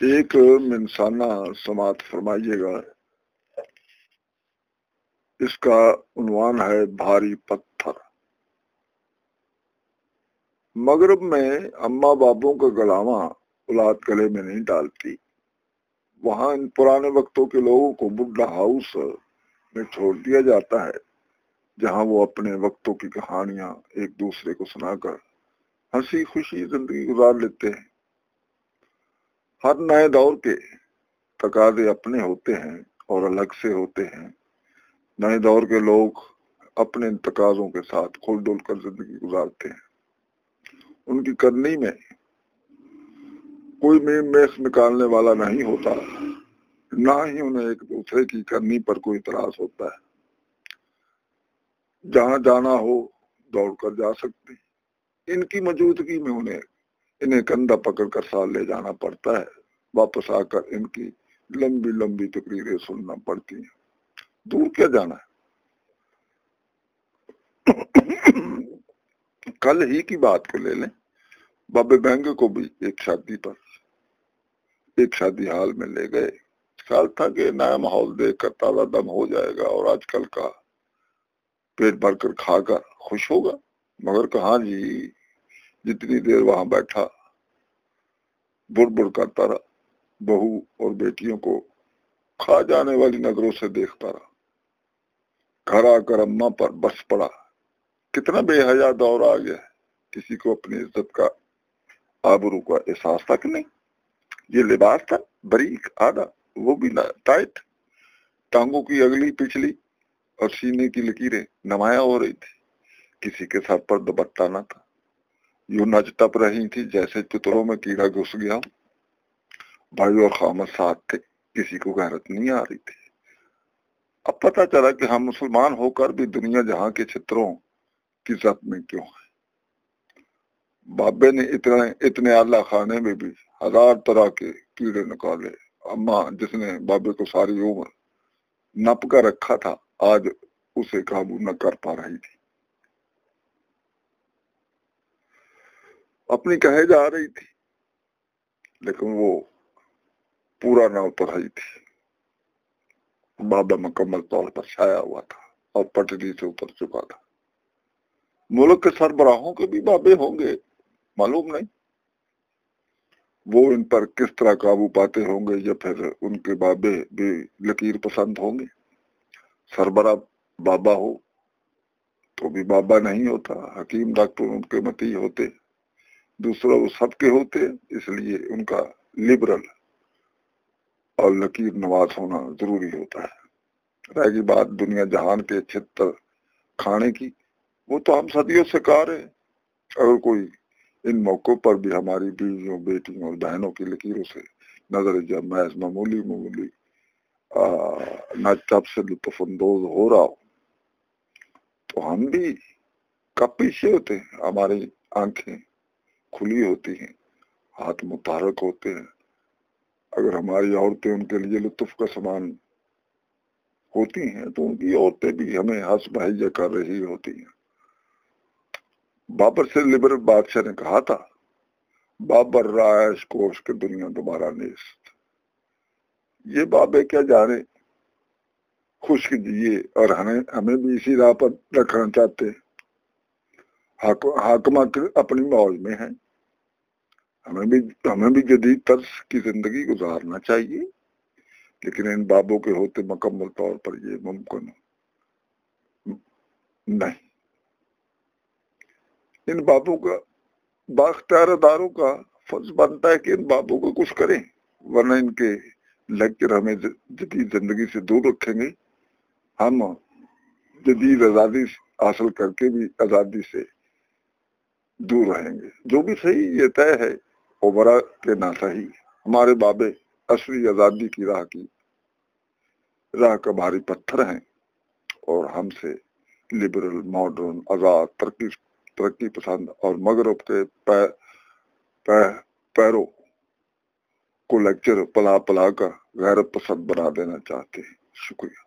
ایک منسانہ سماعت فرمائیے گا اس کا عنوان ہے بھاری پتھر مغرب میں اما بابوں کا گلاواں اولاد گلے میں نہیں ڈالتی وہاں ان پرانے وقتوں کے لوگوں کو بڈا ہاؤس میں چھوڑ دیا جاتا ہے جہاں وہ اپنے وقتوں کی کہانیاں ایک دوسرے کو سنا کر ہنسی خوشی زندگی گزار لیتے ہیں ہر نئے دور کے تقاضے اپنے ہوتے ہیں اور الگ سے ہوتے ہیں۔ نئے دور کے لوگ اپنے تقاضوں کے ساتھ کھول ڈول کر زندگی گزارتے ہیں۔ ان کی کرنی میں کوئی میم میخ نکالنے والا نہیں ہوتا، نہ ہی انہیں ایک دوسرے کی کرنی پر کوئی تراس ہوتا ہے۔ جہاں جانا ہو، دوڑ کر جا سکتے ان کی موجودگی میں انہیں انہیں کندھا پکڑ کر ساتھ لے جانا پڑتا ہے۔ واپس آ کر ان کی لمبی لمبی تقریریں سننا پڑتی ہیں۔ دور کیا جانا ہے؟ کل ہی کی بات کو لے لیں۔ بابے بینگے کو بھی ایک شادی پر، ایک شادی حال میں لے گئے۔ خیال تھا کہ نیا ماحول دیکھ کر تازہ دم ہو جائے گا اور آج کل کا پیٹ بھر کر کھا کر خوش ہوگا۔ مگر کہاں جی؟ جتنی دیر وہاں بیٹھا بڑ بڑ کرتا رہا بہو اور بیٹیوں کو کھا جانے والی نظروں سے دیکھتا رہا۔ گھر آ کر اما پر بس پڑا۔ کتنا بے حیا دور آ گیا کسی کو اپنی عزت کا آبرو کا احساس تک نہیں؟ یہ لباس تھا، بریک، آدھا، وہ بھی ٹائٹ ٹانگوں کی اگلی پچھلی اور سینے کی لکیریں نمایاں ہو رہی تھی کسی کے سر پر دوپٹہ نہ تھا۔ یوں نچ تپ رہی تھی، جیسے چتروں میں کیڑا گھس گیا۔ بھائی اور خامد ساتھ تھے۔ کسی کو غیرت نہیں آ رہی تھی۔ اب پتا چلا کہ ہم مسلمان ہو کر بھی دنیا جہاں کے چھتروں کی ضبط میں کیوں ہے بابے نے اتنے اتنے اعلیٰ خانے میں بھی ہزار طرح کے کیڑے نکالے۔ اما جس نے بابے کو ساری عمر نپ کر رکھا تھا، آج اسے قابو نہ کر پا رہی تھی۔ اپنی کہے جا رہی تھی، لیکن وہ پورا نہ اتر رہی تھی۔ بابا مکمل طور پر چھایا ہوا تھا اور پٹری سے اتر چکا تھا۔ ملک کے سربراہوں کے بھی بابے ہوں گے، معلوم نہیں۔ وہ ان پر کس طرح قابو پاتے ہوں گے یا پھر ان کے بابے بھی لکیر پسند ہوں گے؟ سربراہ بابا ہو تو بھی بابا نہیں ہوتا، حکیم ڈاکٹر ان کے متی ہوتے۔ دوسرا وہ سب کے ہوتے اس لیے ان کا لبرل اور لکیر نواز ہونا ضروری ہوتا ہے۔ رہ گی بات دنیا جہان کے چھتر کھانے کی، وہ تو ہم صدیوں سے کار ہیں۔ اگر کوئی ان موقعوں پر بھی ہماری بیویوں، بیٹیوں اور بہنوں کی لکیروں سے نظر جب محض معمولی معمولی نچب سے لطف اندوز ہو رہا ہو، تو ہم بھی کب پیچھے ہوتے ہیں، ہماری آنکھیں کھلی ہوتی ہیں، ہاتھ متحرک ہوتے ہیں۔ اگر ہماری عورتیں ان کے لیے لطف کا سامان ہوتی ہیں، تو ان کی عورتیں بھی ہمیں ہنس بہیا کر رہی ہوتی ہیں۔ بابر سے لبر بادشاہ نے کہا تھا، بابر رائش کوش کے دنیا دوبارہ نیست۔ یہ بابے کیا جانے؟ خوش کیجیے اور ہمیں ہمیں بھی اسی راہ پر رکھنا چاہتے ہیں۔ حاکمہ اپنی موج میں ہیں۔ ہمیں بھی ہمیں بھی جدید طرز کی زندگی گزارنا چاہیے۔ لیکن ان بابوں کے ہوتے مکمل طور پر یہ ممکن نہیں۔ ان بابوں کا باختیار داروں کا فرض بنتا ہے کہ ان بابوں کو کچھ کریں، ورنہ ان کے لیکچر ہمیں جدید زندگی سے دور رکھیں گے۔ ہم جدید آزادی حاصل کر کے بھی آزادی سے دور رہیں گے۔ جو بھی صحیح یہ طے ہے اوبرا کے نہ ہمارے بابے اصلی آزادی کی راہ کی راہ کا بھاری پتھر ہیں۔ اور ہم سے لبرل ماڈرن آزاد، ترقی ترقی پسند اور مغرب کے پیروں کو لیکچر پلا پلا کر غیرت پسند بنا دینا چاہتے ہیں۔ شکریہ۔